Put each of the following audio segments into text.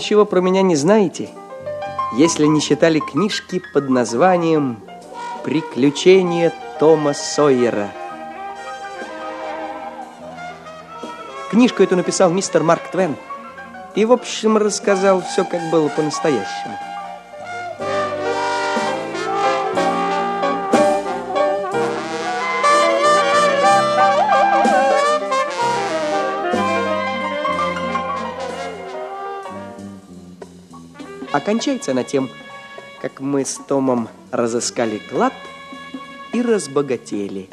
Ничего про меня не знаете, если не читали книжки под названием «Приключения Тома Сойера». Книжку эту написал мистер Марк Твен и, в общем, рассказал все, как было по-настоящему. Окончается она тем, как мы с Томом разыскали клад и разбогатели.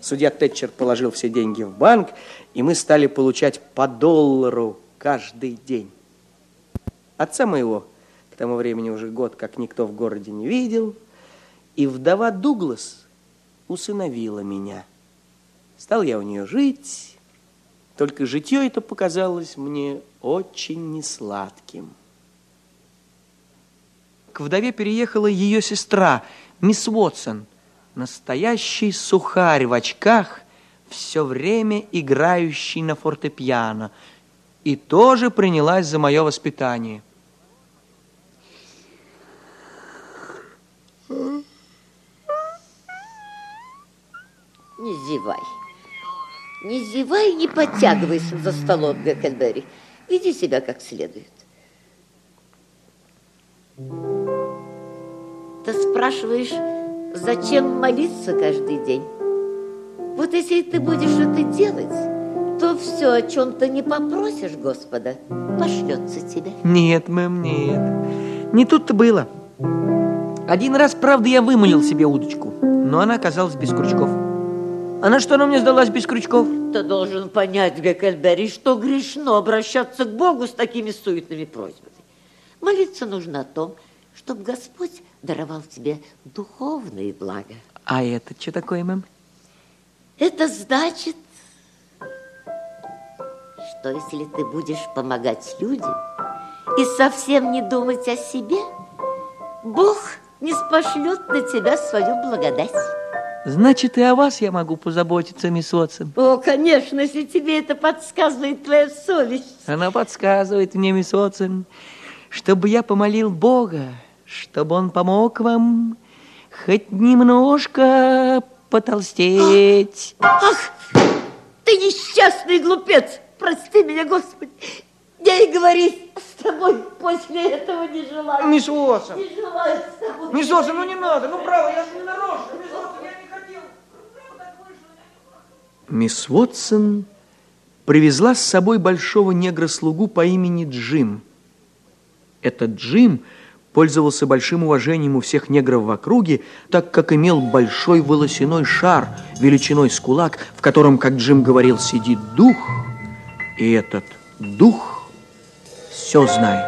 Судья Тэтчер положил все деньги в банк, и мы стали получать по доллару каждый день. Отца моего к тому времени уже год, как никто в городе не видел, и вдова Дуглас усыновила меня. Стал я у нее жить, только житье это показалось мне очень несладким. Вдове переехала ее сестра, мисс Уотсон, настоящий сухарь в очках, все время играющий на фортепиано, и тоже принялась за мое воспитание. Не зевай. Не зевай, не подтягивайся за столом, Геккельберри. Веди себя как следует. Ты спрашиваешь, зачем молиться каждый день? Вот если ты будешь это делать, то все, о чем ты не попросишь Господа, пошлется тебе. Нет, мэм, нет. Не тут-то было. Один раз, правда, я вымолил себе удочку, но она оказалась без крючков. А на что она мне сдалась без крючков? Ты должен понять, Геккельберри, что грешно обращаться к Богу с такими суетными просьбами. Молиться нужно о том, чтобы Господь даровал тебе духовные блага. А это что такое, мэм? Это значит, что если ты будешь помогать людям и совсем не думать о себе, Бог не спошлет на тебя свою благодать. Значит, и о вас я могу позаботиться, мисс Уотсон. О, конечно, если тебе это подсказывает твоя совесть. Она подсказывает мне, мисс Уотсон, чтобы я помолил Бога, чтобы он помог вам хоть немножко потолстеть. Ах, ты несчастный глупец! Прости меня, Господи! Я и говорить с тобой после этого не желаю. Мисс Уотсон! Не желаю с тобой. Мисс Уотсон, ну не надо, ну право, я же не нарочно. Мисс Уотсон, я не хотел. Мисс Уотсон привезла с собой большого негра-слугу по имени Джим. Этот Джим пользовался большим уважением у всех негров в округе, так как имел большой волосяной шар величиной с кулак, в котором, как Джим говорил, сидит дух, и этот дух все знает.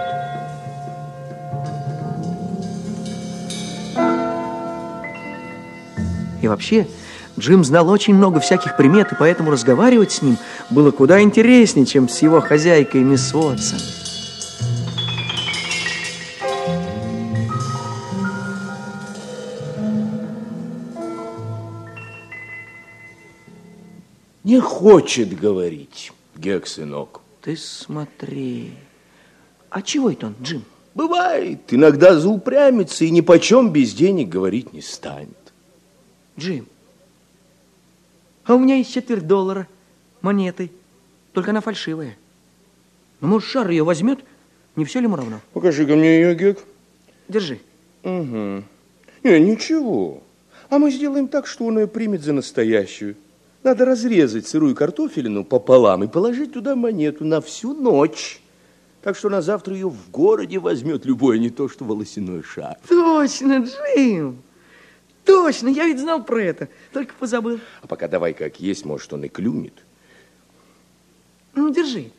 И вообще, Джим знал очень много всяких примет, и поэтому разговаривать с ним было куда интереснее, чем с его хозяйкой мисс Уотсон. Не хочет говорить, Гек, сынок. Ты смотри. А чего это он, Джим? Бывает, иногда заупрямится и ни почем без денег говорить не станет. Джим, а у меня есть четверть доллара монеты, только она фальшивая. Ну, может, шар ее возьмет? Не все ли ему равно? Покажи-ка мне ее, Гек. Держи. Угу. Не, ничего. А мы сделаем так, что он ее примет за настоящую. Надо разрезать сырую картофелину пополам и положить туда монету на всю ночь. Так что на завтра ее в городе возьмет любой, не то, что волосяной шар. Точно, Джим. Точно, я ведь знал про это, только позабыл. А пока давай как есть, может, он и клюнет. Ну, держи.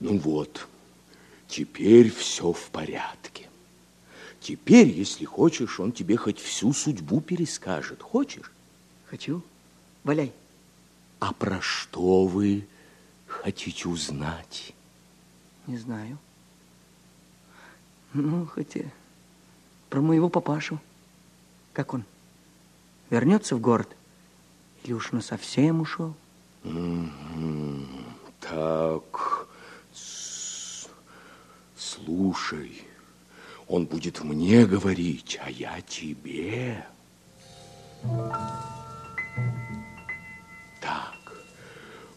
Ну вот, теперь все в порядке. Теперь, если хочешь, он тебе хоть всю судьбу перескажет. Хочешь? Хочу. Валяй. А про что вы хотите узнать? Не знаю. Ну, хоть и про моего папашу. Как он? Вернется в город? Или уж на совсем ушел? Так, Слушай, он будет мне говорить, а я тебе. Так,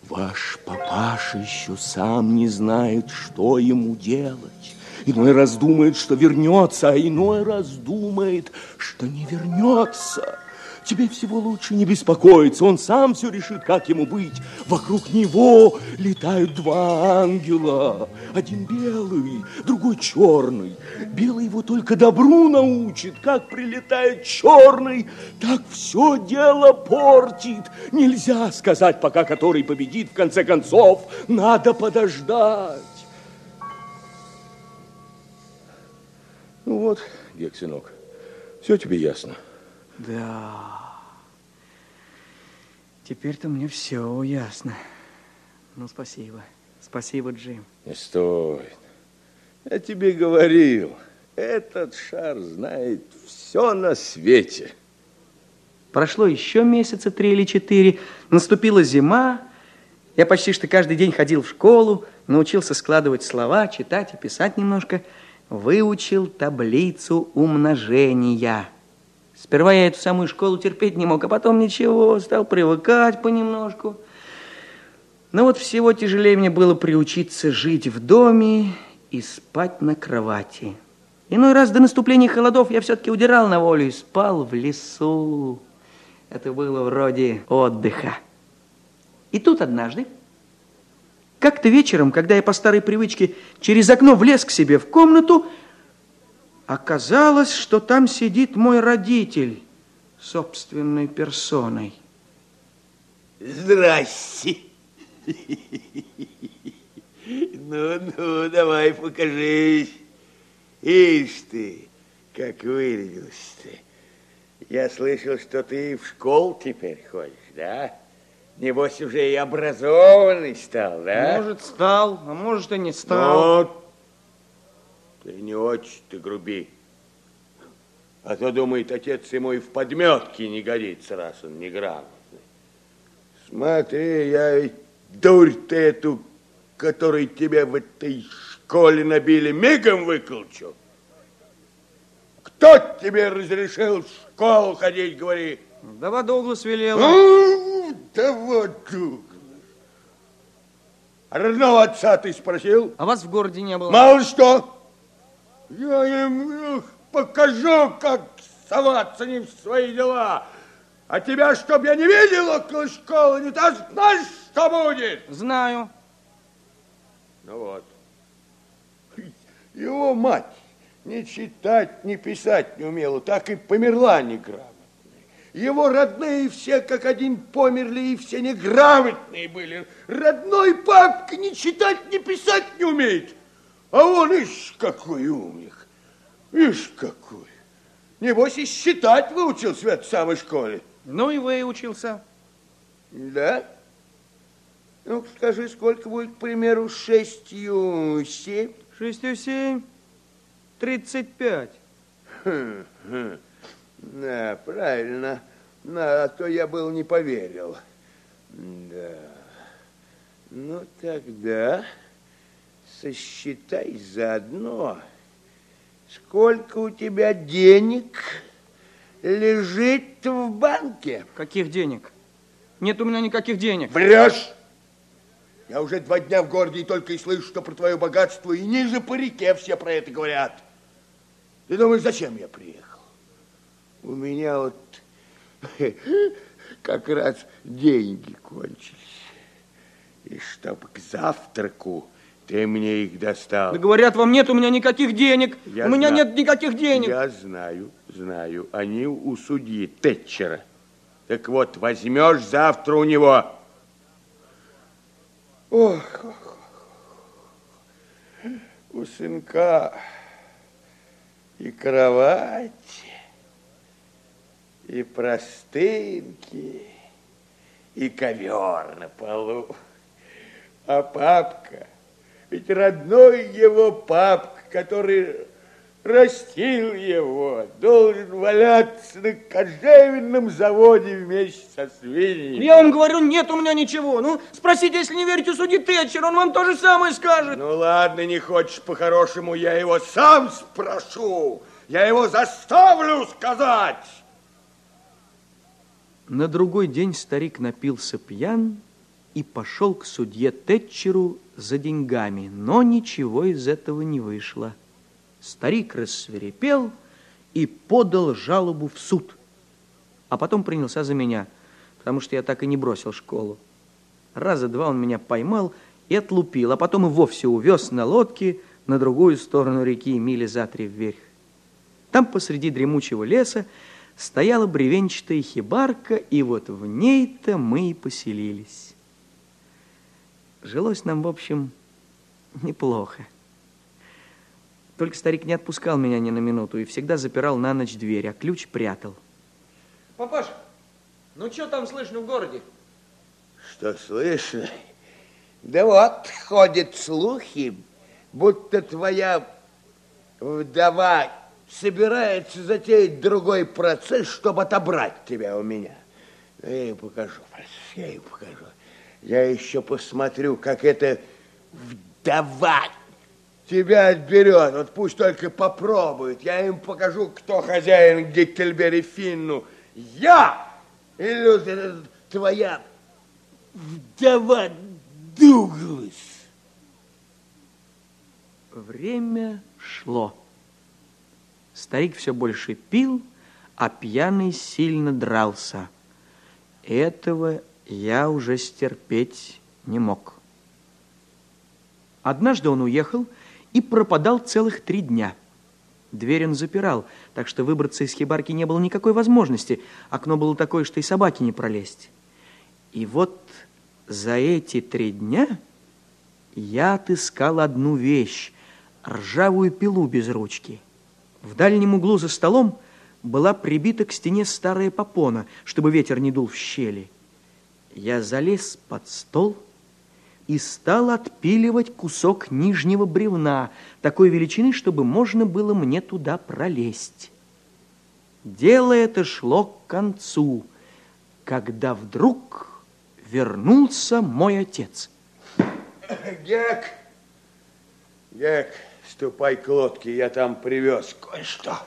ваш папаша еще сам не знает, что ему делать. Иной раз думает, что вернется, а иной раз думает, что не вернется. Тебе всего лучше не беспокоиться, он сам все решит, как ему быть. Вокруг него летают два ангела. Один белый, другой черный. Белый его только добру научит, как прилетает черный, так все дело портит. Нельзя сказать, пока который победит, в конце концов, надо подождать. Ну вот, Гек, сынок, все тебе ясно. Да. Теперь-то мне все ясно. Ну, спасибо. Спасибо, Джим. Не стоит. Я тебе говорил, этот шар знает все на свете. Прошло еще месяца три или четыре. Наступила зима. Я почти что каждый день ходил в школу, научился складывать слова, читать и писать немножко. Выучил таблицу умножения. Сперва я эту самую школу терпеть не мог, а потом ничего, стал привыкать понемножку. Но вот всего тяжелее мне было приучиться жить в доме и спать на кровати. Иной раз до наступления холодов я все-таки удирал на волю и спал в лесу. Это было вроде отдыха. И тут однажды, как-то вечером, когда я по старой привычке через окно влез к себе в комнату, Оказалось, что там сидит мой родитель собственной персоной. Здрасте. Ну-ну, давай покажись. Ишь ты, как вырядился ты. Я слышал, что ты в школу теперь ходишь, да? Небось, уже и образованный стал, да? Может, стал, а может, и не стал. Ну, ты не очень ты груби. А то, думает, отец ему и в подметке не годится, раз он неграмотный. Смотри, я ведь дурь ты эту, которой тебе в этой школе набили, мигом выколчу. Кто тебе разрешил в школу ходить, говори? Да вот Дуглас велел. Ну, да вот Дуглас. Родного отца ты спросил? А вас в городе не было? Мало что. Я им эх, покажу, как соваться не в свои дела. А тебя, чтоб я не видел около школы, не то знаешь, что будет? Знаю. Ну вот. Его мать ни читать, ни писать не умела, так и померла неграмотной. Его родные все как один померли, и все неграмотные были. Родной папка ни читать, ни писать не умеет. А он, ишь, какой умник. Ишь, какой. Небось, и считать выучился в этой самой школе. Ну и выучился. Да? Ну, скажи, сколько будет, к примеру, шестью семь? Шестью семь, тридцать пять. Хм, хм. Да, правильно. Да, а то я был не поверил. Да. Ну, тогда сосчитай заодно, сколько у тебя денег лежит в банке. Каких денег? Нет у меня никаких денег. Врешь! Я уже два дня в городе и только и слышу, что про твое богатство, и ниже по реке все про это говорят. Ты думаешь, зачем я приехал? У меня вот как раз деньги кончились. И чтоб к завтраку ты мне их достал. Да говорят, вам нет у меня никаких денег. Я у меня знаю. нет никаких денег. Я знаю, знаю. Они у судьи Тэтчера. Так вот, возьмешь завтра у него. Ох, ох, ох. у сынка и кровать, и простынки, и ковер на полу. А папка, ведь родной его папка, который растил его, должен валяться на кожевенном заводе вместе со свиньями. Я вам говорю, нет у меня ничего. Ну, спросите, если не верите судьи Тэтчер, он вам то же самое скажет. Ну, ладно, не хочешь по-хорошему, я его сам спрошу. Я его заставлю сказать. На другой день старик напился пьян и пошел к судье Тэтчеру за деньгами, но ничего из этого не вышло. Старик рассверепел и подал жалобу в суд, а потом принялся за меня, потому что я так и не бросил школу. Раза два он меня поймал и отлупил, а потом и вовсе увез на лодке на другую сторону реки мили за три вверх. Там посреди дремучего леса стояла бревенчатая хибарка, и вот в ней-то мы и поселились. Жилось нам, в общем, неплохо. Только старик не отпускал меня ни на минуту и всегда запирал на ночь дверь, а ключ прятал. Папаш, ну что там слышно в городе? Что слышно? Да вот, ходят слухи, будто твоя вдова собирается затеять другой процесс, чтобы отобрать тебя у меня. Я ей покажу, я ей покажу. Я еще посмотрю, как это вдова тебя отберет. Вот пусть только попробует. Я им покажу, кто хозяин Гектельбери Финну. Я или твоя вдова Дуглас. Время шло. Старик все больше пил, а пьяный сильно дрался. Этого я уже стерпеть не мог. Однажды он уехал и пропадал целых три дня. Дверь он запирал, так что выбраться из хибарки не было никакой возможности. Окно было такое, что и собаки не пролезть. И вот за эти три дня я отыскал одну вещь, ржавую пилу без ручки. В дальнем углу за столом была прибита к стене старая попона, чтобы ветер не дул в щели. Я залез под стол и стал отпиливать кусок нижнего бревна, такой величины, чтобы можно было мне туда пролезть. Дело это шло к концу, когда вдруг вернулся мой отец. Гек, Гек, ступай к лодке, я там привез кое-что.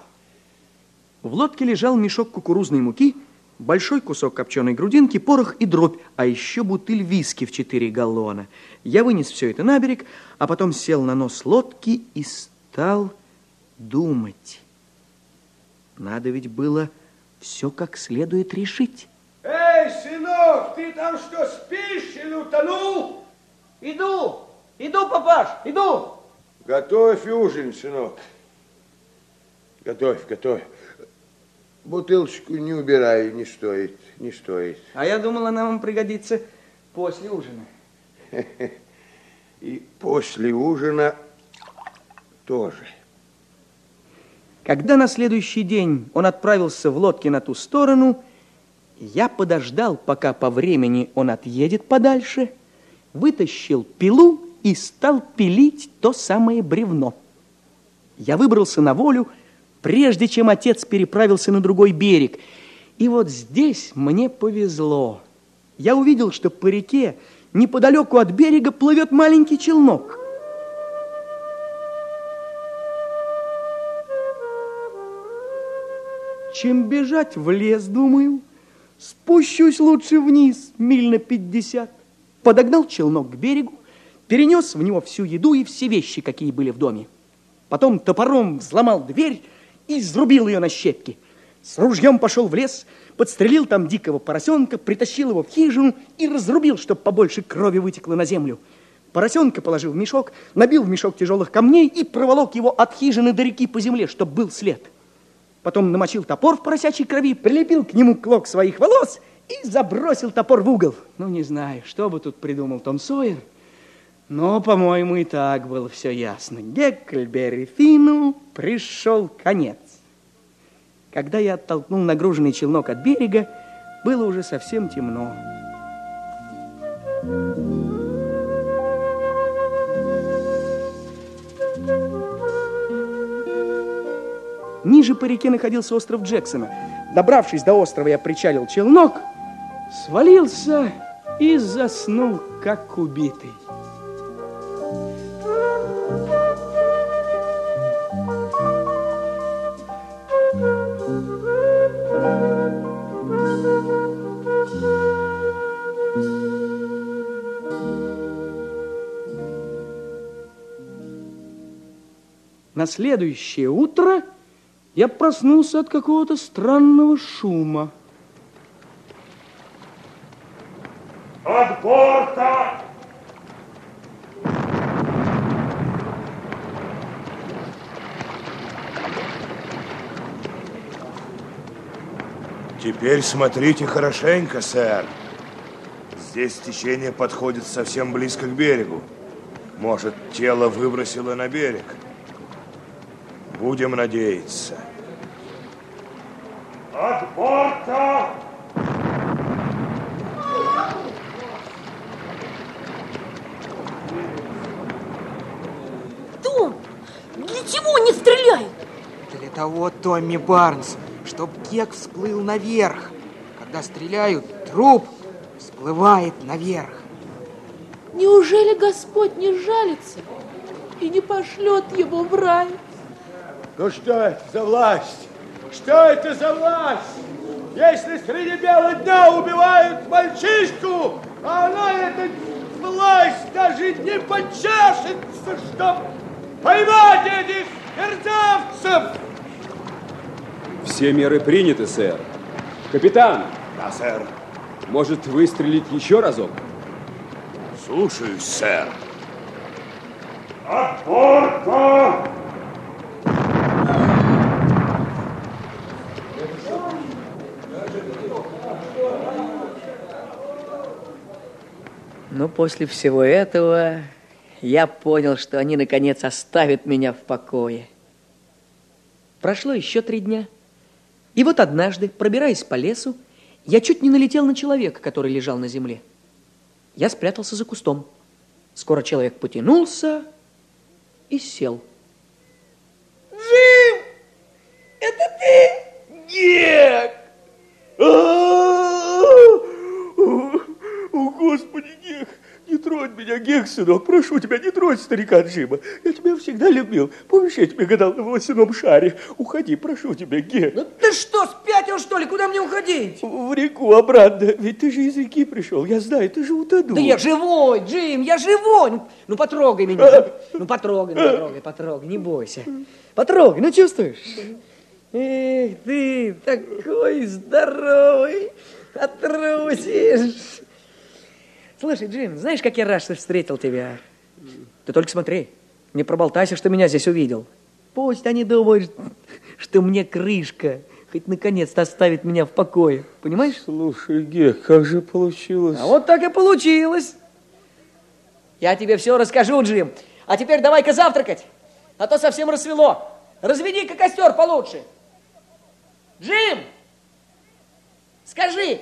В лодке лежал мешок кукурузной муки, большой кусок копченой грудинки, порох и дробь, а еще бутыль виски в четыре галлона. Я вынес все это на берег, а потом сел на нос лодки и стал думать. Надо ведь было все как следует решить. Эй, сынок, ты там что, спишь или утонул? Иду, иду, папаш, иду. Готовь ужин, сынок. Готовь, готовь. Бутылочку не убирай, не стоит, не стоит. А я думал, она вам пригодится после ужина. И после ужина тоже. Когда на следующий день он отправился в лодке на ту сторону, я подождал, пока по времени он отъедет подальше, вытащил пилу и стал пилить то самое бревно. Я выбрался на волю, прежде чем отец переправился на другой берег. И вот здесь мне повезло. Я увидел, что по реке неподалеку от берега плывет маленький челнок. Чем бежать в лес, думаю, спущусь лучше вниз, миль на пятьдесят. Подогнал челнок к берегу, перенес в него всю еду и все вещи, какие были в доме. Потом топором взломал дверь и изрубил ее на щепки. С ружьем пошел в лес, подстрелил там дикого поросенка, притащил его в хижину и разрубил, чтобы побольше крови вытекло на землю. Поросенка положил в мешок, набил в мешок тяжелых камней и проволок его от хижины до реки по земле, чтобы был след. Потом намочил топор в поросячьей крови, прилепил к нему клок своих волос и забросил топор в угол. Ну, не знаю, что бы тут придумал Том Сойер, но, по-моему, и так было все ясно. Геккельберри Фину пришел конец. Когда я оттолкнул нагруженный челнок от берега, было уже совсем темно. Ниже по реке находился остров Джексона. Добравшись до острова, я причалил челнок, свалился и заснул, как убитый. На следующее утро я проснулся от какого-то странного шума. От борта! Теперь смотрите хорошенько, сэр. Здесь течение подходит совсем близко к берегу. Может, тело выбросило на берег. Будем надеяться. От борта! Том, для чего они стреляют? Для того, Томми Барнс, чтоб кек всплыл наверх. Когда стреляют, труп всплывает наверх. Неужели Господь не жалится и не пошлет его в рай? Ну что это за власть? Что это за власть? Если среди бела дня убивают мальчишку, а она, эта власть, даже не почешется, чтоб поймать этих мерзавцев! Все меры приняты, сэр. Капитан, Да, сэр. может выстрелить еще разок? Слушаюсь, сэр. От Но после всего этого я понял, что они наконец оставят меня в покое. Прошло еще три дня. И вот однажды, пробираясь по лесу, я чуть не налетел на человека, который лежал на земле. Я спрятался за кустом. Скоро человек потянулся и сел. Джим! Это ты? Гек! О, Господи! Не тронь меня, Гек, сынок. Прошу тебя, не тронь старика Джима. Я тебя всегда любил. Помнишь, я тебе гадал на волосяном шаре? Уходи, прошу тебя, Гек. Ну ты что, спятил, что ли? Куда мне уходить? В реку обратно. Ведь ты же из реки пришел. Я знаю, ты же утонул. Да я живой, Джим, я живой. Ну, ну потрогай меня. Ну потрогай, ну, потрогай, потрогай, не бойся. Потрогай, ну чувствуешь? Эх ты, такой здоровый, отрусишь. Слушай, Джим, знаешь, как я рад, что встретил тебя? Ты только смотри, не проболтайся, что меня здесь увидел. Пусть они думают, что мне крышка, хоть наконец-то оставит меня в покое. Понимаешь? Слушай, Гек, как же получилось? А вот так и получилось. Я тебе все расскажу, Джим. А теперь давай-ка завтракать, а то совсем рассвело. Разведи-ка костер получше. Джим, скажи,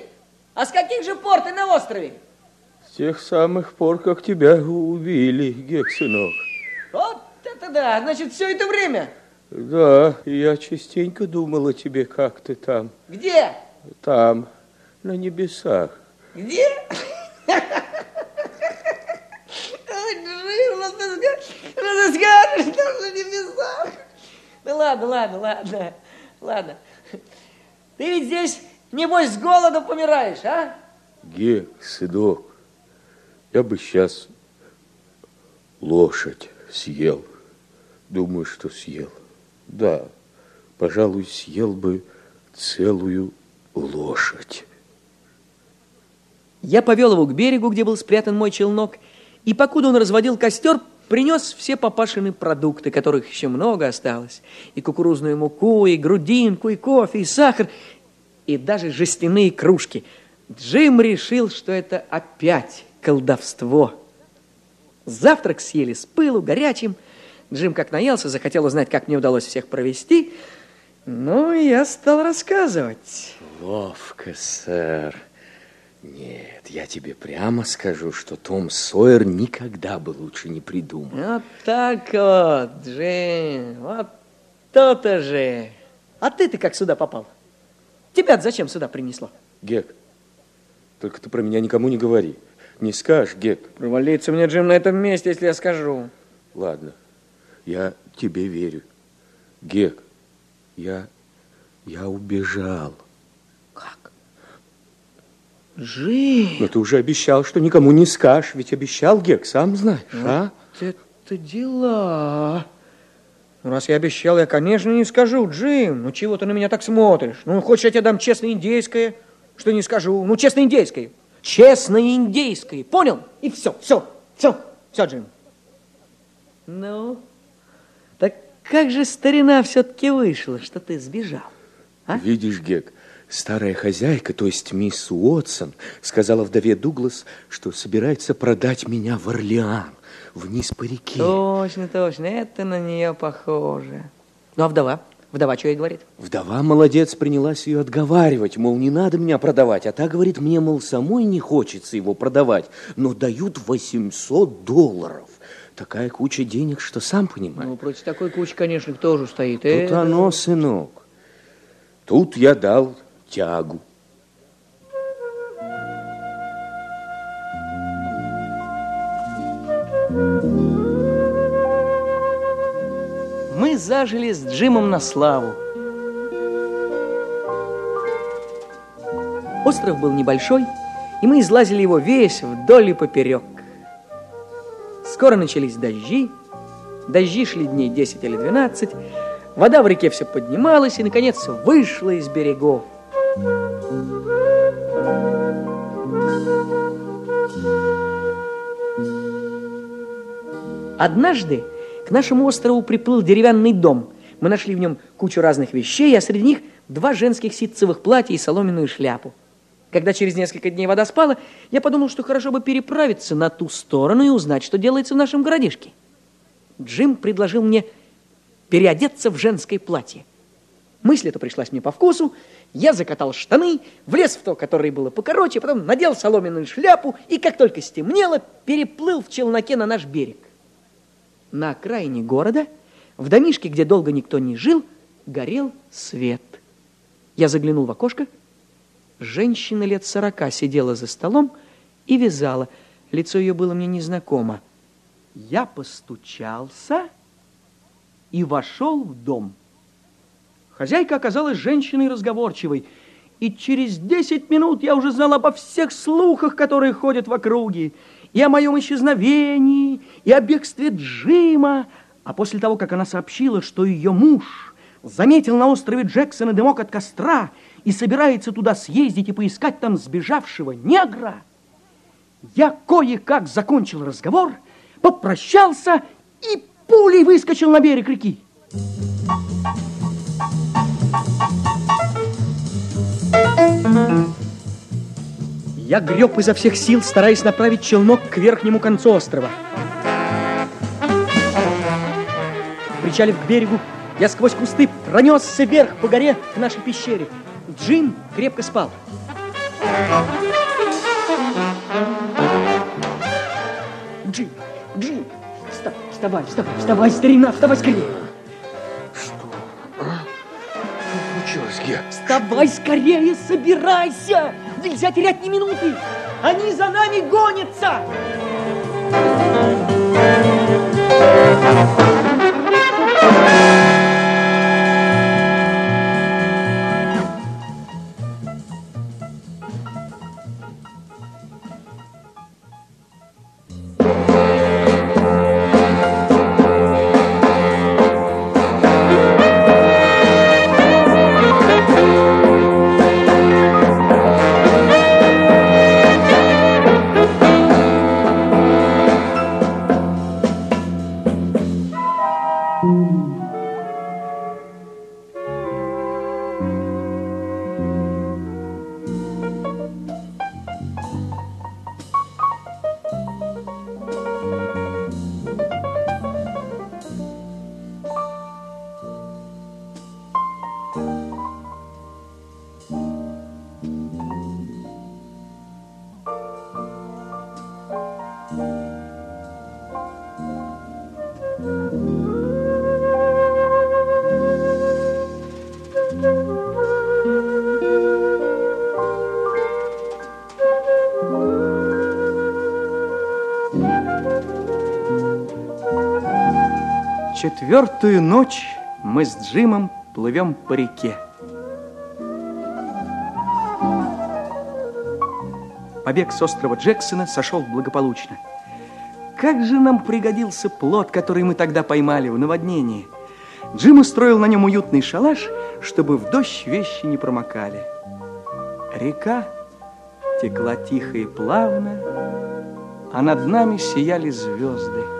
а с каких же пор ты на острове? Тех самых пор, как тебя убили, Гек, сынок. Вот это да, значит, все это время. Да, я частенько думал о тебе, как ты там, Где? там, на небесах. Где? Ты скажешь, что на небесах. Ну ладно, ладно, ладно, ладно. Ты ведь здесь, небось, с голоду помираешь, а? Сынок, я бы сейчас лошадь съел. Думаю, что съел. Да, пожалуй, съел бы целую лошадь. Я повел его к берегу, где был спрятан мой челнок, и покуда он разводил костер, принес все папашины продукты, которых еще много осталось. И кукурузную муку, и грудинку, и кофе, и сахар, и даже жестяные кружки. Джим решил, что это опять колдовство. Завтрак съели с пылу, горячим. Джим как наелся, захотел узнать, как мне удалось всех провести. Ну, я стал рассказывать. Ловко, сэр. Нет, я тебе прямо скажу, что Том Сойер никогда бы лучше не придумал. Вот так вот, Джим, вот то-то же. А ты-то как сюда попал? тебя зачем сюда принесло? Гек, только ты про меня никому не говори. Не скажешь, Гек. Провалится мне, Джим, на этом месте, если я скажу. Ладно, я тебе верю. Гек, я, я убежал. Как? Джим! Но ты уже обещал, что никому не скажешь. Ведь обещал, Гек, сам знаешь, вот а? это дела. Ну, раз я обещал, я, конечно, не скажу. Джим, ну чего ты на меня так смотришь? Ну, хочешь, я тебе дам честное индейское? Что не скажу? Ну, честное индейское. Честное индейское. Понял? И все, все, все, все, Джим. Ну, так как же старина все-таки вышла, что ты сбежал? А? Видишь, Гек, старая хозяйка, то есть мисс Уотсон, сказала вдове Дуглас, что собирается продать меня в Орлеан вниз по реке. Точно, точно, это на нее похоже. Ну, а вдова? Вдова что ей говорит? Вдова, молодец, принялась ее отговаривать, мол, не надо меня продавать. А та говорит, мне, мол, самой не хочется его продавать, но дают 800 долларов. Такая куча денег, что сам понимаешь. Ну, против такой кучи, конечно, тоже стоит. Тут это... оно, сынок. Тут я дал тягу. Зажили с Джимом на славу. Остров был небольшой, и мы излазили его весь вдоль и поперек. Скоро начались дожди. Дожди шли дней 10 или 12. Вода в реке все поднималась и, наконец, вышла из берегов. Однажды к нашему острову приплыл деревянный дом. Мы нашли в нем кучу разных вещей, а среди них два женских ситцевых платья и соломенную шляпу. Когда через несколько дней вода спала, я подумал, что хорошо бы переправиться на ту сторону и узнать, что делается в нашем городишке. Джим предложил мне переодеться в женское платье. Мысль эта пришлась мне по вкусу. Я закатал штаны, влез в то, которое было покороче, потом надел соломенную шляпу и, как только стемнело, переплыл в челноке на наш берег. На окраине города, в домишке, где долго никто не жил, горел свет. Я заглянул в окошко. Женщина лет сорока сидела за столом и вязала. Лицо ее было мне незнакомо. Я постучался и вошел в дом. Хозяйка оказалась женщиной разговорчивой, и через десять минут я уже знал обо всех слухах, которые ходят в округе, и о моем исчезновении, и о бегстве Джима. А после того, как она сообщила, что ее муж заметил на острове Джексона дымок от костра и собирается туда съездить и поискать там сбежавшего негра, я кое-как закончил разговор, попрощался и пулей выскочил на берег реки. Thank you. Я греб изо всех сил, стараясь направить челнок к верхнему концу острова. Причалив к берегу, я сквозь кусты пронесся вверх по горе к нашей пещере. Джим крепко спал. Джим, Джим, вставай, вставай, вставай, вставай, старина, вставай скорее. Что? А? Что случилось, Ге? Вставай скорее, собирайся! Нельзя терять ни минуты! Они за нами гонятся! Четвертую ночь мы с Джимом плывем по реке. Побег с острова Джексона сошел благополучно. Как же нам пригодился плод, который мы тогда поймали в наводнении. Джим устроил на нем уютный шалаш, чтобы в дождь вещи не промокали. Река текла тихо и плавно, а над нами сияли звезды.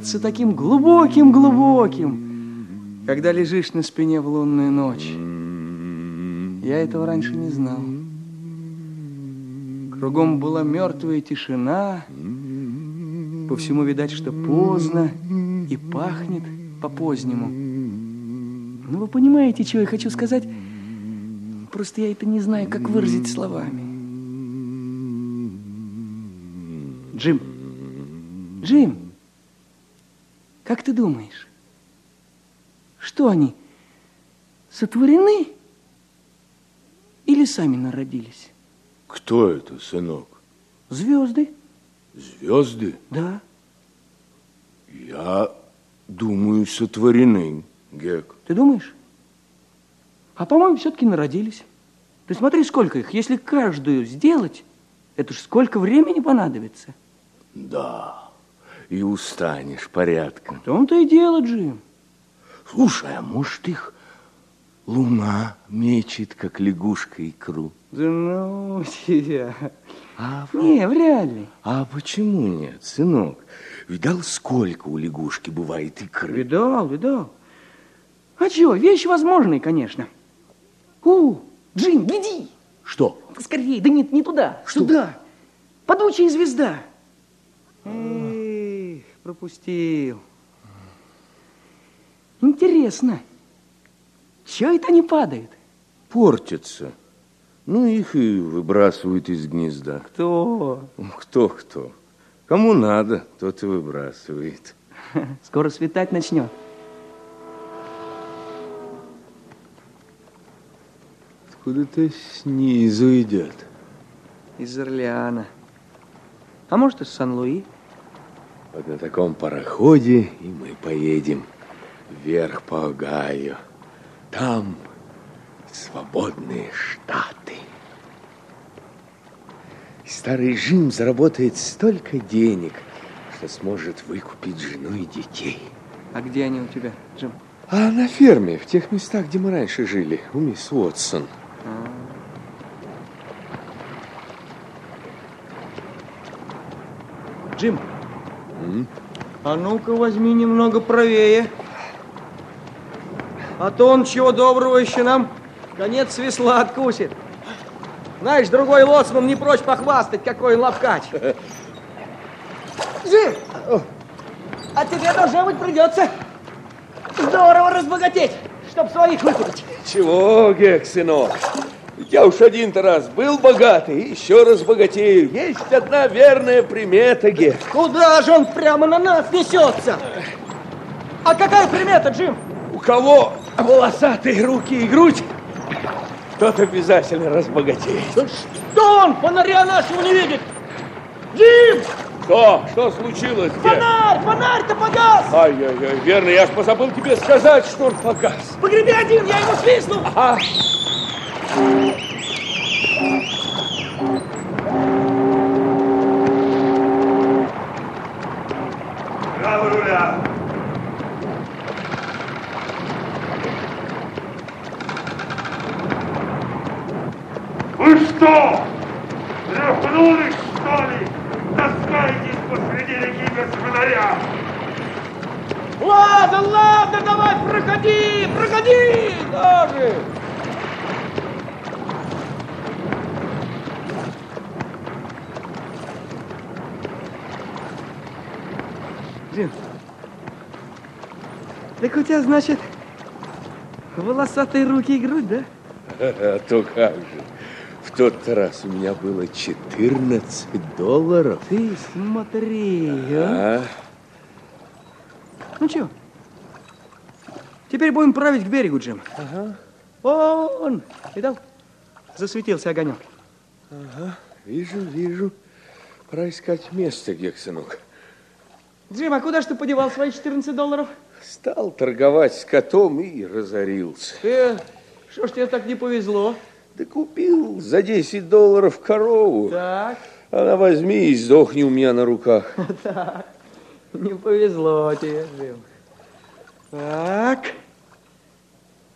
Кажется таким глубоким-глубоким, когда лежишь на спине в лунную ночь. Я этого раньше не знал. Кругом была мертвая тишина. По всему видать, что поздно и пахнет по-позднему. Ну, вы понимаете, что я хочу сказать? Просто я это не знаю, как выразить словами. Джим, Джим, как ты думаешь, что они, сотворены или сами народились? Кто это, сынок? Звезды. Звезды? Да. Я думаю, сотворены, Гек. Ты думаешь? А по-моему, все-таки народились. Ты смотри, сколько их. Если каждую сделать, это ж сколько времени понадобится. Да, и устанешь порядком. В том-то и дело, Джим. Слушай, а может их луна мечет, как лягушка икру? Да ну тебя. А, Не, вряд ли. а почему нет, сынок? Видал, сколько у лягушки бывает икры? Видал, видал. А чё, вещь возможная, конечно. У, Джим, гляди. Что? Скорее, да нет, не туда. Что? Туда. Падучая звезда. Эх, пропустил. Интересно, чё это они падают? Портятся. Ну, их и выбрасывают из гнезда. Кто? Кто-кто? Кому надо, тот и выбрасывает. Скоро светать начнет. Откуда-то снизу идет. Из Орлеана. А может, из Сан-Луи? Вот на таком пароходе и мы поедем вверх по Огайо. Там свободные штаты. Старый Жим заработает столько денег, что сможет выкупить жену и детей. А где они у тебя, Джим? А на ферме, в тех местах, где мы раньше жили, у мисс Уотсон. Джим, а ну-ка возьми немного правее. А то он чего доброго еще нам конец весла откусит. Знаешь, другой лоцман не прочь похвастать, какой он ловкач. Джим, а тебе, должно быть, придется здорово разбогатеть, чтобы своих выкупить. Чего, Гек, сынок? Я уж один-то раз был богатый, еще раз богатею. Есть одна верная примета, Гек. Куда же он прямо на нас несется? А какая примета, Джим? У кого волосатые руки и грудь, тот обязательно разбогатеет. Что он фонаря нашего не видит? Джим! Что? Что случилось, Гек? Фонарь! Фонарь-то погас! Ай-яй-яй, верно, я ж позабыл тебе сказать, что он погас. Погреби один, я ему свистну! А, Ладно, ладно, давай, проходи, проходи! Даже! Джим, так у тебя, значит, волосатые руки и грудь, да? а то как же. В тот раз у меня было 14 долларов. Ты смотри, а. А? Ну что, теперь будем править к берегу, Джим. Вон, видал? Засветился огонек. Ага, вижу, вижу. Пора искать место, Гек, сынок. Джим, а куда ж ты подевал свои 14 долларов? Стал торговать с котом и разорился. Э, что ж тебе так не повезло? Да купил за 10 долларов корову. Так, Она возьми и сдохни у меня на руках. так. Не повезло тебе, Джим. Так.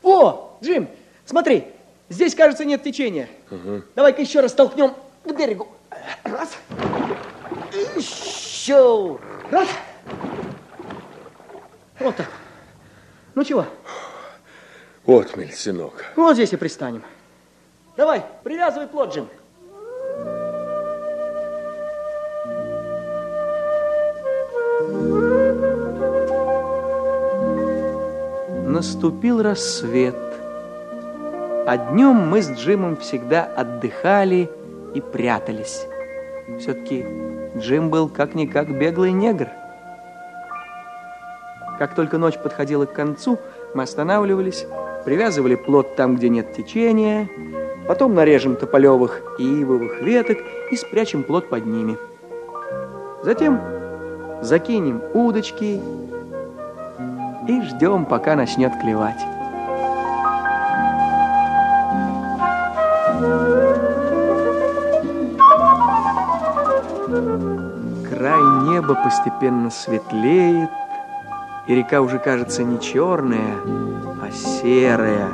О, Джим, смотри, здесь, кажется, нет течения. Давай-ка еще раз толкнем к берегу. Раз. Еще. Раз. Вот так. Ну чего, Отмель, сынок. вот здесь и пристанем. Давай, привязывай плот, Джим. Наступил рассвет, а днем мы с Джимом всегда отдыхали и прятались. Все-таки Джим был как-никак беглый негр. Как только ночь подходила к концу, мы останавливались, привязывали плот там, где нет течения, потом нарежем тополевых и ивовых веток и спрячем плот под ними. Затем закинем удочки и ждем, пока начнет клевать. Край неба постепенно светлеет, и река уже кажется не черная, а серая.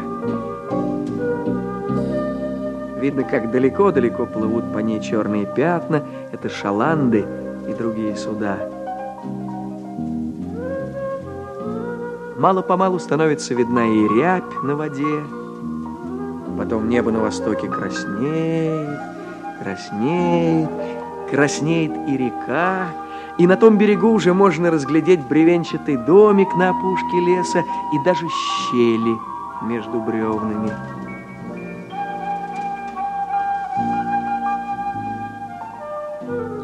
Видно, как далеко-далеко плывут по ней черные пятна. Это шаланды и другие суда. Мало-помалу становится видна и рябь на воде. Потом небо на востоке краснеет, краснеет, краснеет и река. И на том берегу уже можно разглядеть бревенчатый домик на опушке леса и даже щели между бревнами.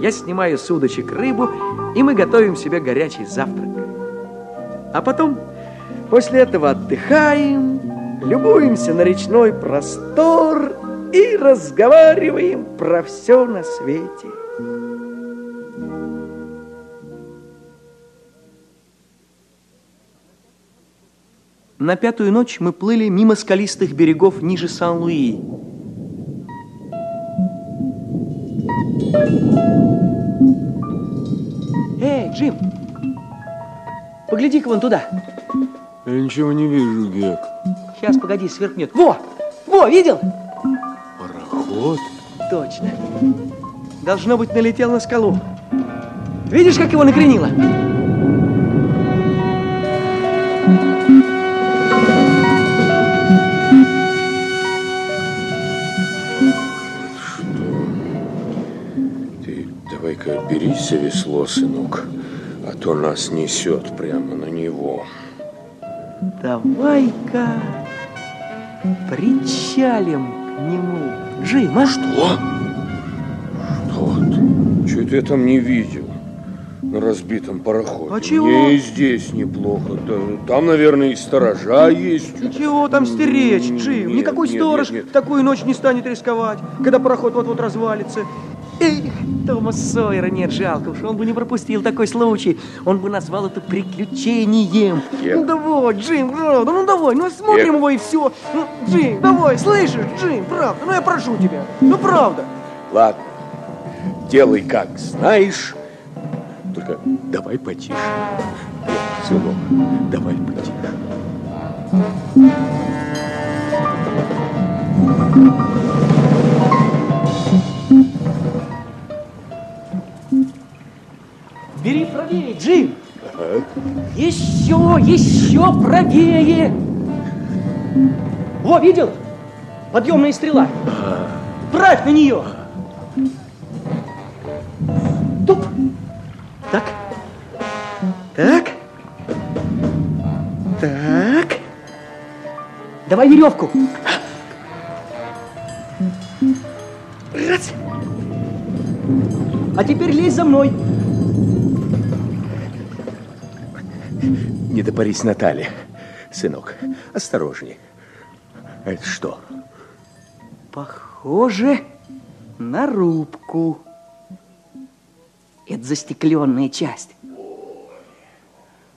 Я снимаю с удочек рыбу, и мы готовим себе горячий завтрак. А потом, после этого отдыхаем, любуемся на речной простор и разговариваем про все на свете. На пятую ночь мы плыли мимо скалистых берегов ниже Сан-Луи. Эй, Джим, погляди-ка вон туда. Я ничего не вижу, Гек. Сейчас, погоди, сверкнет. Во! Во, видел? Пароход? Точно. Должно быть, налетел на скалу. Видишь, как его накренило? Давай-ка берись за весло, сынок, а то нас несет прямо на него. Давай-ка причалим к нему. Джим, а что? Вот. Чего-то я там не видел на разбитом пароходе. А чего? Мне и здесь неплохо. Да, там, наверное, и сторожа есть. Ничего там стеречь, Джим. Нет, Никакой нет, сторож нет, нет. такую ночь не станет рисковать, когда пароход вот-вот развалится. Эх, Тома Сойера нет, жалко уж, он бы не пропустил такой случай. Он бы назвал это приключением. Ну давай, Джим, правда, ну давай, ну смотрим Нет. его и все. Ну, Джим, давай, слышишь, Джим, правда, ну я прошу тебя, ну правда. Ладно, делай как знаешь, только давай потише. Нет, сынок, давай потише. Бери правее, Джим. Еще, еще правее. Во, видел? Подъемная стрела. Правь на нее. Туп. Так. Так. Так. Давай веревку. Раз. А теперь лезь за мной. Не допарись, Наталья. Сынок, осторожней. Это что? Похоже на рубку. Это застекленная часть.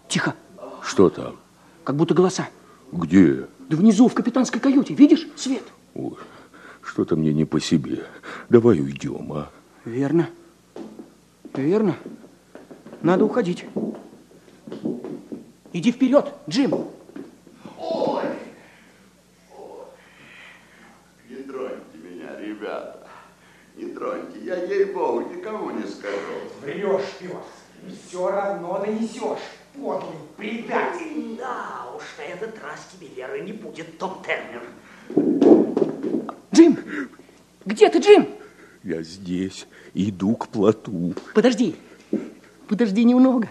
Тихо, Что там? как будто голоса. Где? Да внизу, в капитанской каюте, видишь свет? Ой, что-то мне не по себе. Давай уйдем, а? Верно. Верно. Надо уходить. Иди вперед, Джим. Не троньте меня, ребята. Не троньте. Я, ей-богу, никому не скажу. Врешь, пес. Все равно донесешь, подлый предатель. Да, уж на этот раз тебе веры не будет, Том Тернер. Джим! Где ты, Джим? Я здесь. Иду к плоту. Подожди. Подожди немного.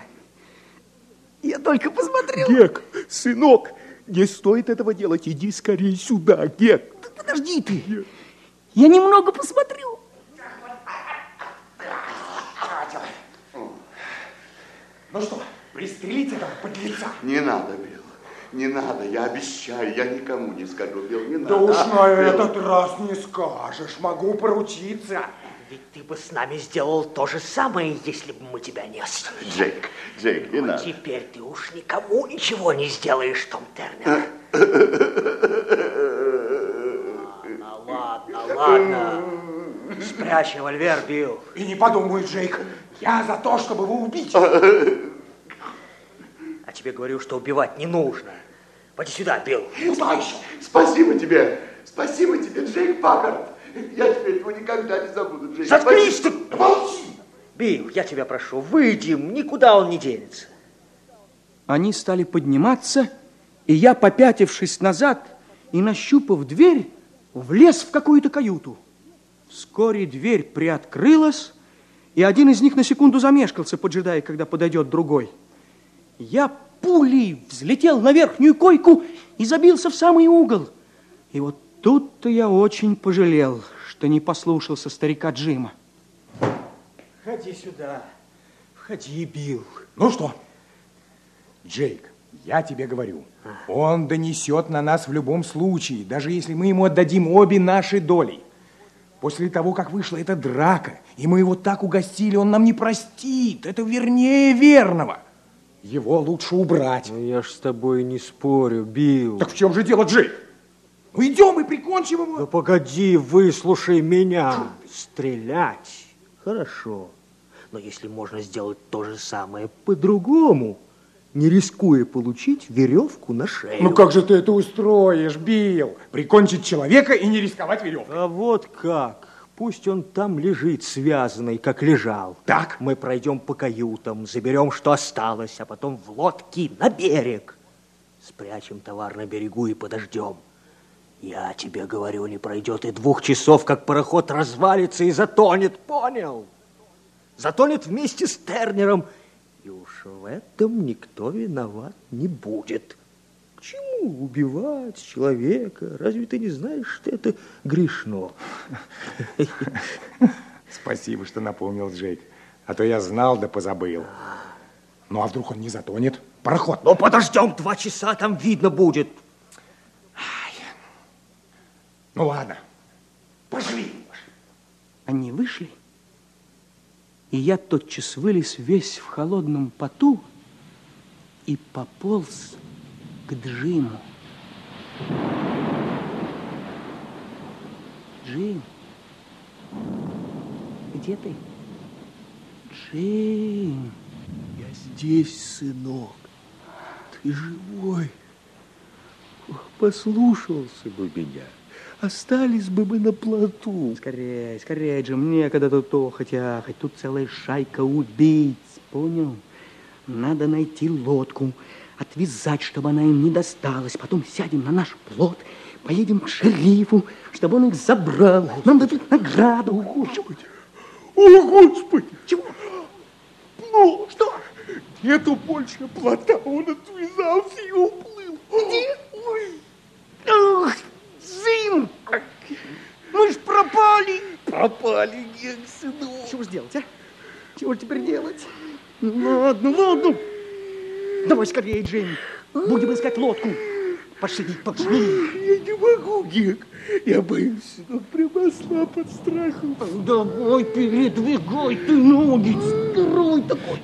Я только посмотрел. Гек, сынок, не стоит этого делать. Иди скорее сюда, Гек. Подожди ты. Я немного посмотрю. Ну что, пристрелить этого подлеца? Не надо, Билл. Не надо, я обещаю, я никому не скажу, Билл, не надо. Да уж на Билл, этот раз не скажешь, могу поручиться. Ведь ты бы с нами сделал то же самое, если бы мы тебя не осудили. Джейк, Джейк, не А надо. теперь ты уж никому ничего не сделаешь, Том Тернер. Ладно, ладно, ладно. Спрячь револьвер, Билл. И не подумай, Джейк, я за то, чтобы его убить. А тебе говорю, что убивать не нужно. Пойди сюда, Билл. Еще? Спасибо тебе, спасибо тебе, Джейк Паккарт. Я теперь его никогда не забуду, Джейк. Заткнись ты! Спасибо. Молчи! Билл, я тебя прошу, выйдем, никуда он не денется. Они стали подниматься, и я, попятившись назад и нащупав дверь, влез в какую-то каюту. Вскоре дверь приоткрылась, и один из них на секунду замешкался, поджидая, когда подойдет другой. Я пулей взлетел на верхнюю койку и забился в самый угол. И вот тут-то я очень пожалел, что не послушался старика Джима. Входи сюда. Входи, Билл. Ну что? Джейк, я тебе говорю, он донесет на нас в любом случае, даже если мы ему отдадим обе наши доли. После того, как вышла эта драка, и мы его так угостили, он нам не простит. Это вернее верного. Его лучше убрать. Ну, я ж с тобой не спорю, Билл. Так в чем же дело, Джейк? Ну идем и прикончим его. Да погоди, выслушай меня. Стрелять хорошо. Но если можно сделать то же самое по-другому, не рискуя получить веревку на шею. Ну как же ты это устроишь, Билл? Прикончить человека и не рисковать веревкой. А вот как. Пусть он там лежит связанный, как лежал. Так. Мы пройдем по каютам, заберем, что осталось, а потом в лодке на берег. Спрячем товар на берегу и подождем. Я тебе говорю, не пройдет и двух часов, как пароход развалится и затонет, понял? Затонет вместе с Тернером, и уж в этом никто виноват не будет. К чему убивать человека? Разве ты не знаешь, что это грешно? Спасибо, что напомнил, Джейк. А то я знал, да позабыл. Ну, а вдруг он не затонет? Пароход. Ну, подождем два часа, там видно будет. Ну, ладно. Пошли. Они вышли, и я тотчас вылез весь в холодном поту и пополз к Джиму. Джим, где ты? Джим, Я здесь, сынок. Ты живой. Ох, послушался бы меня. Остались бы мы на плоту. скорее, скорее, Джим, некогда тут охоть, ахать. Тут целая шайка убийц, понял? Надо найти лодку, отвязать, чтобы она им не досталась. Потом сядем на наш плот, поедем к шерифу, чтобы он их забрал. Нам дадут награду. Господи! О, Господи! Чего? Ну, что? Нету больше плота, он отвязался и уплыл. Где? Ой! Ах, Джим! Мы ж пропали! Пропали, Гек, сынок. Чего ж делать, а? Чего теперь делать? Ну, Ладно, ладно. Давай скорее, Джим. Будем искать лодку. Пошли, пошли. Я не могу, Гек. Я боюсь, сынок, прямо ослаб от страха. Давай, передвигай ты ноги, здоровый такой.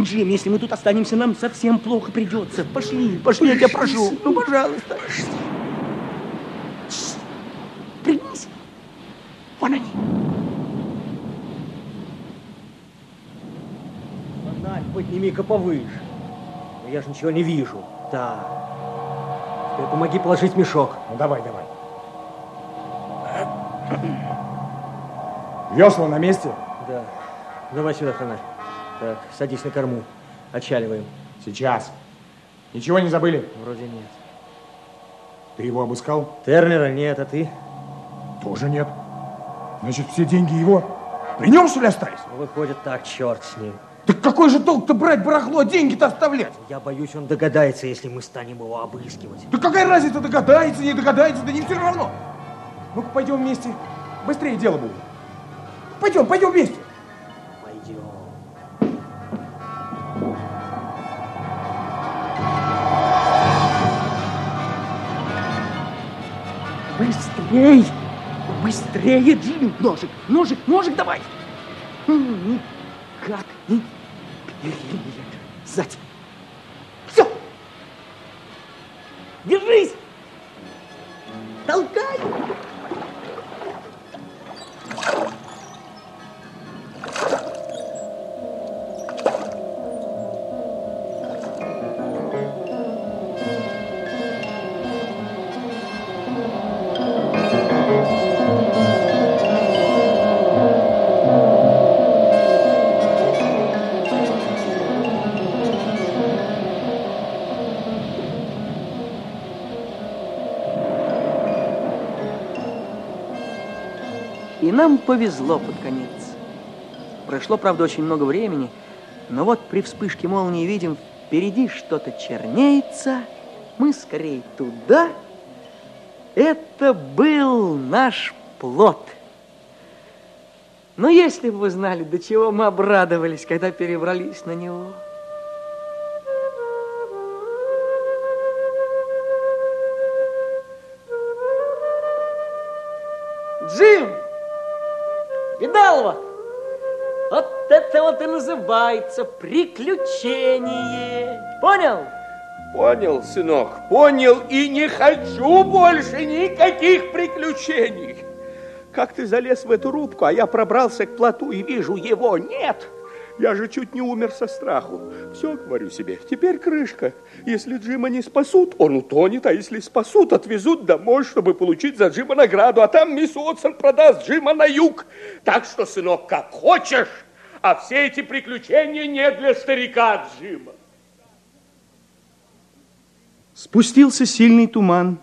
Джим, если мы тут останемся, нам совсем плохо придется. Пошли, пошли, я тебя прошу. Ну, пожалуйста. Пригнись. Вон они. Фонарь подними-ка повыше. Но я же ничего не вижу. Так. Теперь помоги положить мешок. Ну, давай, давай. Весла на месте? Да. Давай сюда фонарь. Так, садись на корму. Отчаливаем. Сейчас. Ничего не забыли? Вроде нет. Ты его обыскал? Тернера нет, а ты? Тоже нет. Значит, все деньги его при нем, что ли, остались? Выходит так, черт с ним. Так какой же толк-то брать барахло, деньги-то оставлять? Я боюсь, он догадается, если мы станем его обыскивать. Да какая разница, догадается, не догадается, да не все равно. Ну-ка, пойдем вместе. Быстрее дело будет. Пойдем, пойдем вместе. Пойдем. Быстрей! Быстрее, Джим! Ножик, ножик, ножик давай! Как? Сзади. Все! Держись! Толкай! Нам повезло под конец. Прошло, правда, очень много времени, но вот при вспышке молнии видим, впереди что-то чернеется, мы скорее туда. Это был наш плод. Но если бы вы знали, до чего мы обрадовались, когда перебрались на него. Называется приключение. Понял? Понял, сынок, понял, и не хочу больше никаких приключений. Как ты залез в эту рубку, а я пробрался к плоту и вижу его. Нет, я же чуть не умер со страху. Все, говорю себе, теперь крышка. Если Джима не спасут, он утонет, а если спасут, отвезут домой, чтобы получить за Джима награду. А там мисс Уотсон продаст Джима на юг. Так что, сынок, как хочешь, а все эти приключения не для старика Джима. Спустился сильный туман,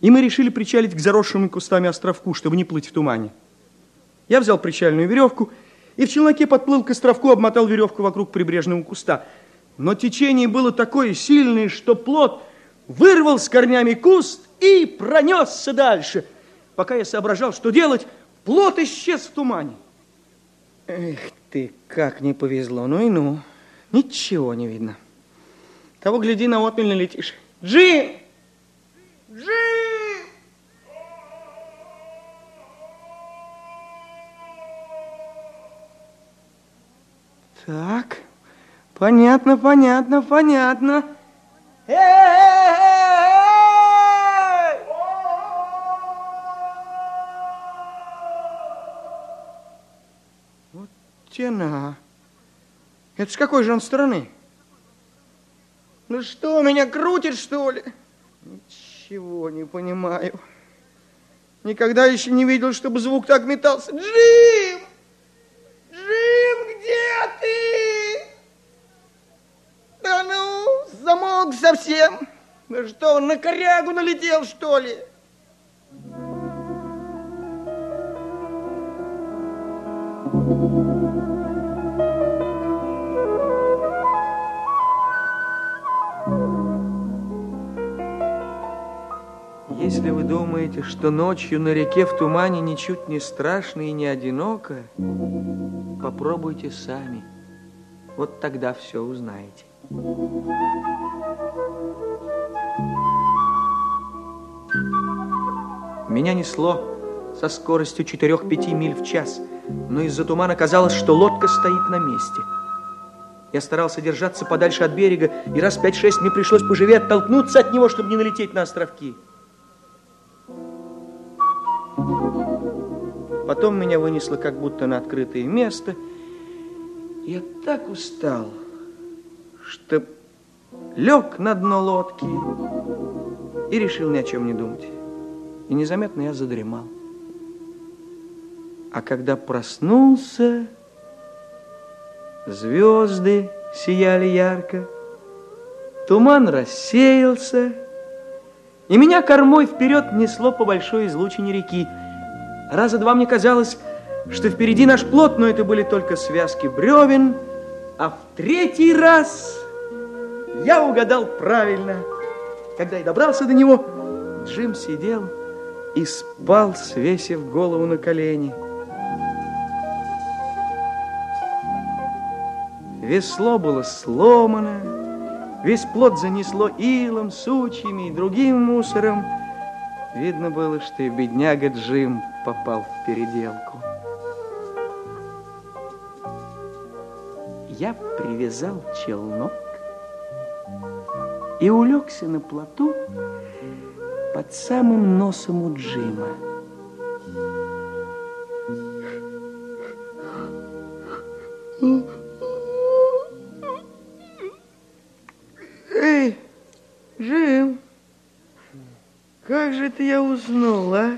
и мы решили причалить к заросшему кустами островку, чтобы не плыть в тумане. Я взял причальную веревку и в челноке подплыл к островку, обмотал веревку вокруг прибрежного куста. Но течение было такое сильное, что плод вырвал с корнями куст и пронесся дальше. Пока я соображал, что делать, плод исчез в тумане. Эх ты, как не повезло. Ну и ну, ничего не видно. Того, гляди, на отмель налетишь. Джим! Джим! Так, понятно, понятно, понятно. Эй! Вот тена. Это с какой же он стороны? Ну что, меня крутит, что ли? Ничего не понимаю. Никогда еще не видел, чтобы звук так метался. Джим! Джим, где ты? Да ну, замолк совсем. Да что, он на корягу налетел, что ли? Если вы думаете, что ночью на реке в тумане ничуть не страшно и не одиноко, попробуйте сами. Вот тогда все узнаете. Меня несло со скоростью 4-5 миль в час, но из-за тумана казалось, что лодка стоит на месте. Я старался держаться подальше от берега, и раз пять-шесть мне пришлось поживее оттолкнуться от него, чтобы не налететь на островки. Потом меня вынесло как будто на открытое место. Я так устал, что лег на дно лодки и решил ни о чем не думать. И незаметно я задремал. А когда проснулся, звезды сияли ярко, туман рассеялся, и меня кормой вперед несло по большой излучине реки. Раза два мне казалось, что впереди наш плот, но это были только связки бревен, а в третий раз я угадал правильно. Когда я добрался до него, Джим сидел и спал, свесив голову на колени. Весло было сломано, весь плод занесло илом, сучьями и другим мусором. Видно было, что и бедняга Джим попал в переделку. Я привязал челнок и улегся на плоту под самым носом у Джима. Эй, Джим, как же ты я уснул, а?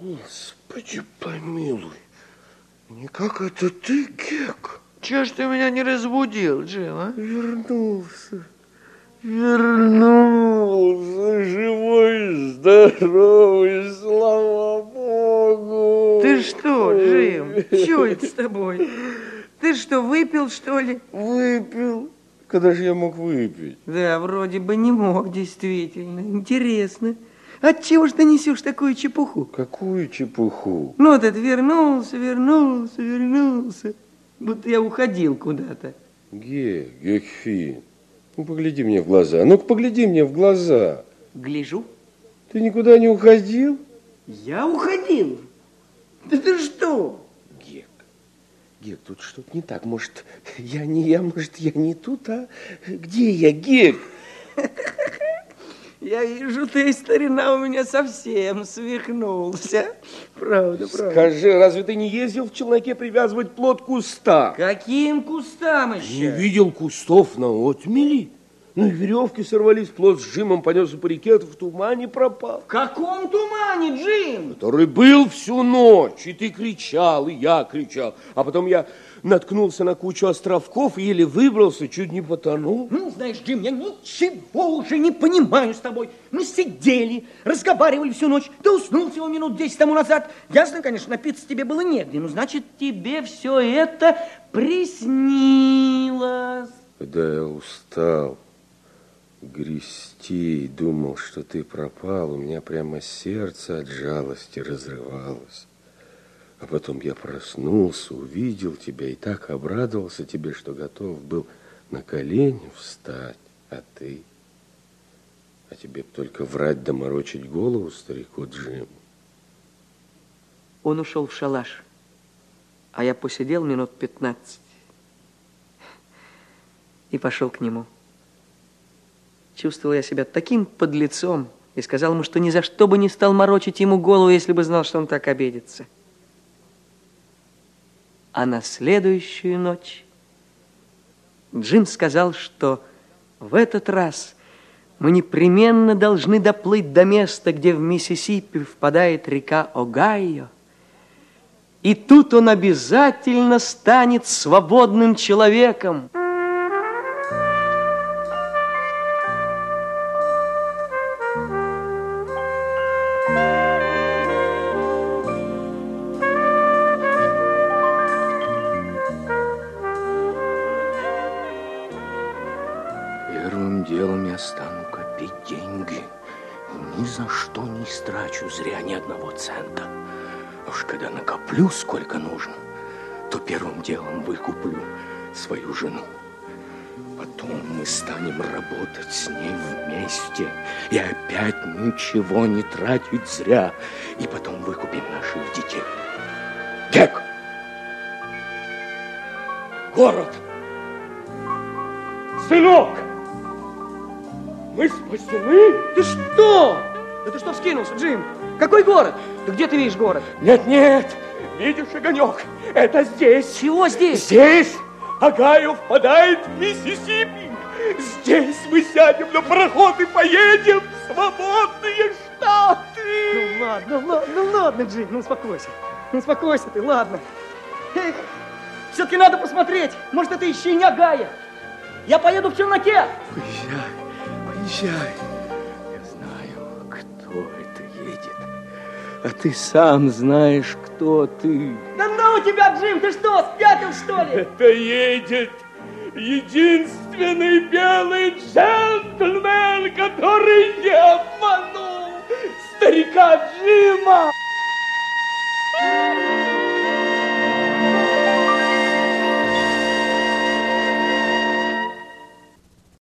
Господи, помилуй. Не как это ты, Гек? Чего ж ты меня не разбудил, Джим, а? Вернулся. Вернулся, живой, здоровый, слава Богу. Ты что, Джим, что это с тобой? Ты что, выпил, что ли? Выпил. Когда же я мог выпить? Да, вроде бы не мог, действительно. Интересно. Отчего ж ты несешь такую чепуху? Какую чепуху? Ну, вот это вернулся, вернулся, вернулся. Будто я уходил куда-то. Ге, Гекфин, ну погляди мне в глаза. Ну-ка, погляди мне в глаза. Гляжу. Ты никуда не уходил? Я уходил? Да ты что? Гек, Гек, тут что-то не так. Может, я не я, может, я не тут, а где я, Гек? Я вижу, ты, старина, у меня совсем свихнулся. Правда, правда. Скажи, разве ты не ездил в челноке привязывать плод куста? Каким кустам еще? Не видел кустов на отмели? Ну и веревки сорвались, плод с Джимом понесся по реке, в тумане пропал. В каком тумане, Джим? Который был всю ночь, и ты кричал, и я кричал. А потом я наткнулся на кучу островков и еле выбрался, чуть не потонул. Ну, знаешь, Джим, я ничего уже не понимаю с тобой. Мы сидели, разговаривали всю ночь. Ты уснул всего минут десять тому назад. Ясно, конечно, напиться тебе было негде. Ну, значит, тебе все это приснилось. Когда я устал грести и думал, что ты пропал, у меня прямо сердце от жалости разрывалось. А потом я проснулся, увидел тебя и так обрадовался тебе, что готов был на колени встать, а ты... А тебе только врать да морочить голову старику Джиму. Он ушел в шалаш, а я посидел минут пятнадцать и пошел к нему. Чувствовал я себя таким подлецом и сказал ему, что ни за что бы не стал морочить ему голову, если бы знал, что он так обидится. А на следующую ночь Джим сказал, что в этот раз мы непременно должны доплыть до места, где в Миссисипи впадает река Огайо. И тут он обязательно станет свободным человеком. Истрачу зря ни одного цента. Уж когда накоплю сколько нужно, то первым делом выкуплю свою жену. потом мы станем работать с ней вместе. И опять ничего не тратить зря. И потом выкупим наших детей. Гек! Город! Сынок! Мы спасены? Ты что? Да ты что вскинулся, Джим? Какой город? Да где ты видишь город? Нет, нет, видишь огонек? Это здесь. Чего здесь? Здесь Огайо впадает в Миссисипи. Здесь мы сядем на пароход и поедем в свободные штаты. Ну ладно, ладно, ладно, Джим, ну успокойся. Ну успокойся ты, ладно. Эх, все-таки надо посмотреть. Может, это еще и не Агая. Я поеду в челноке. Поезжай, поезжай. А ты сам знаешь, кто ты. Да ну тебя, Джим, ты что, спятил, что ли? Это едет единственный белый джентльмен, который не обманул старика Джима. Thank you.